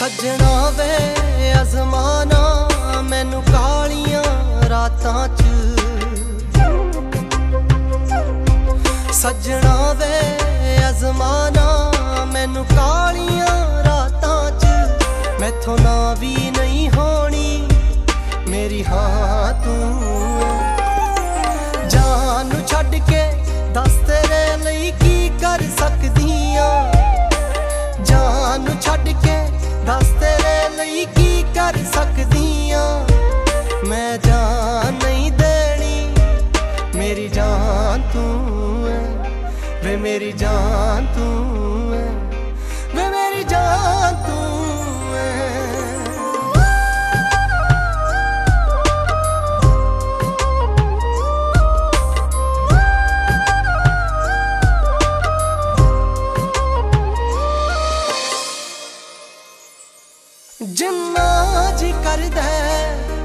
ਸੱਜਣਾ ਵੇ ਅਜ਼ਮਾਨਾ ਮੈਨੂੰ ਕਾਲੀਆਂ ਰਾਤਾਂ 'ਚ। ਸੱਜਣਾ ਵੇ ਅਜ਼ਮਾਨਾ ਮੈਨੂੰ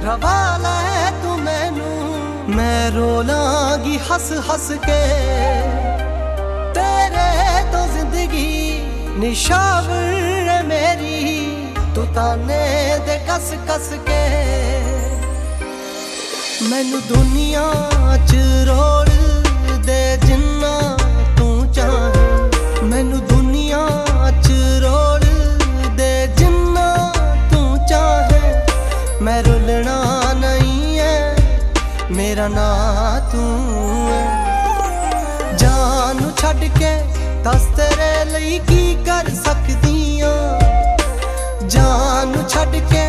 ਰਵਾ ਲੈ ਤੂੰ ਮੈਨੂੰ। ਮੈਂ ਰੋਲਾਂਗੀ, ਹੱਸ ਹੱਸ ਕੇ। ਤੇਰੇ ਤੋਂ ਜ਼ਿੰਦਗੀ ਨਿਸ਼ਾਵਰ ਮੇਰੀ। ਤੂੰ ਤਾਨੇ ਦੇ ਕਸ ਕਸ ਕੇ। ਮੈਨੂੰ ਦੁਨੀਆ ਚ ਰੋਲ ਦੇ ਜਿੰਨਾ ਤੂੰ ਚਾਹੇ। ਮੈਨੂੰ ਦੁਨੀਆ ਚ ਰੋਲ ਦੇ ਜਿੰਨਾ ਤੂੰ ਚਾਹੇ। ਮੈਂ ਰੁਲਣਾ ਮੇਰਾ ਨਾਂ ਤੂੰ ਹੈ ਜਾਨ ਨੂੰ ਛੱਡ ਕੇ ਦੱਸ ਤੇਰੇ ਲਈ ਕੀ ਕਰ ਸਕਦੀ ਆ ਜਾਨ ਨੂੰ ਛੱਡ ਕੇ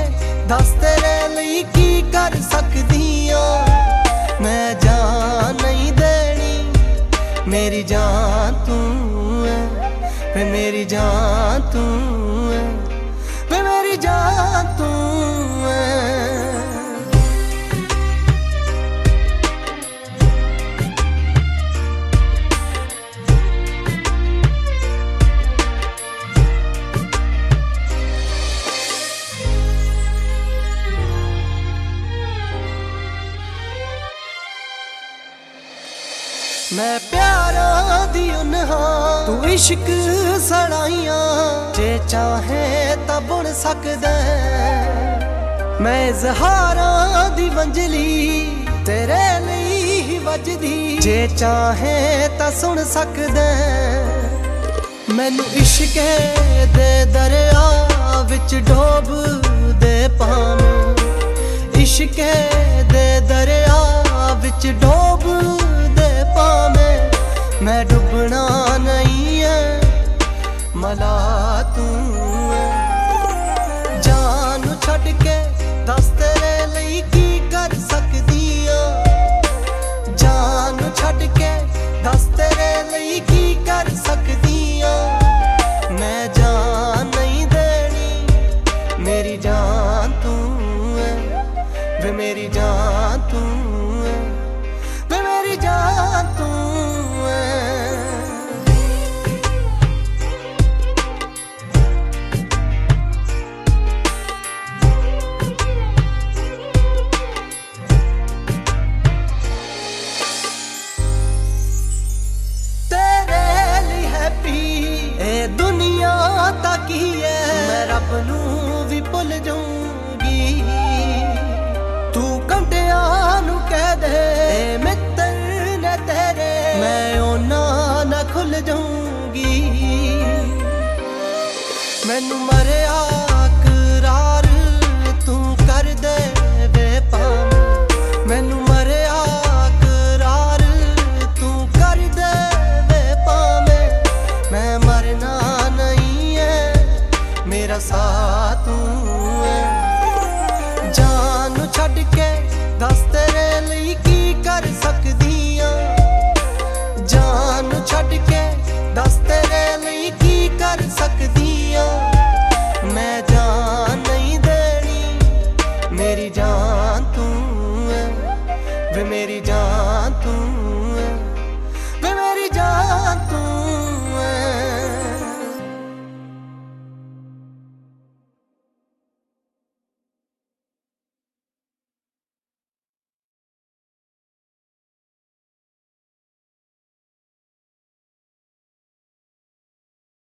ਦੱਸ ਤੇਰੇ ਲਈ ਕੀ ਕਰ ਸਕਦੀ ਆ ਮੈਂ ਜਾਨ ਨਹੀਂ ਦੇਣੀ, ਮੇਰੀ ਜਾਨ ਤੂੰ ਹੈ ਵੇ ਮੇਰੀ ਜਾਨ ਤੂੰ ਹੈ ਵੇ ਮੇਰੀ ਜਾਨ ਤੂੰ ਮੈਂ ਪਿਆਰਾਂ ਦੀ ਉਨਹਾਂ ਤੂੰ ਇਸ਼ਕ ਸੜਾਈਆਂ, ਜੇ ਚਾਹੇ ਤਾਂ ਬੁਣ ਸਕਦਾ ਮੈਂ ਜ਼ਹਾਰਾਂ ਦੀ ਮੰਜਲੀ ਤੇਰੇ ਲਈ ਹੀ ਵੱਜਦੀ। ਜੇ ਚਾਹੇ ਤਾਂ ਸੁਣ ਸਕਦਾ ਮੈਨੂੰ ਇਸ਼ਕ ਦੇ ਦਰਿਆ ਵਿੱਚ ਡੋਬ ਦੇ ਪਾਵੇਂ ਇਸ਼ਕ ਦੇ ਦਰਿਆ ਮੈਂ ਨੂੰ ਵੀ ਭੁੱਲ ਜਾਊਂਗੀ। ਤੂੰ ਕੰਟਿਆਂ ਨੂੰ ਕਹਿ ਦੇ ਮਿੱਤਰ ਨੇ ਤੇਰੇ, ਮੈਂ ਉਹਨਾਂ ਨਾ ਖੁੱਲ ਜਾਊਂਗੀ। ਮੈਨੂੰ ਮਰਿਆ ਕਰਾਰ ਤੂੰ ਕਰ ਦੇ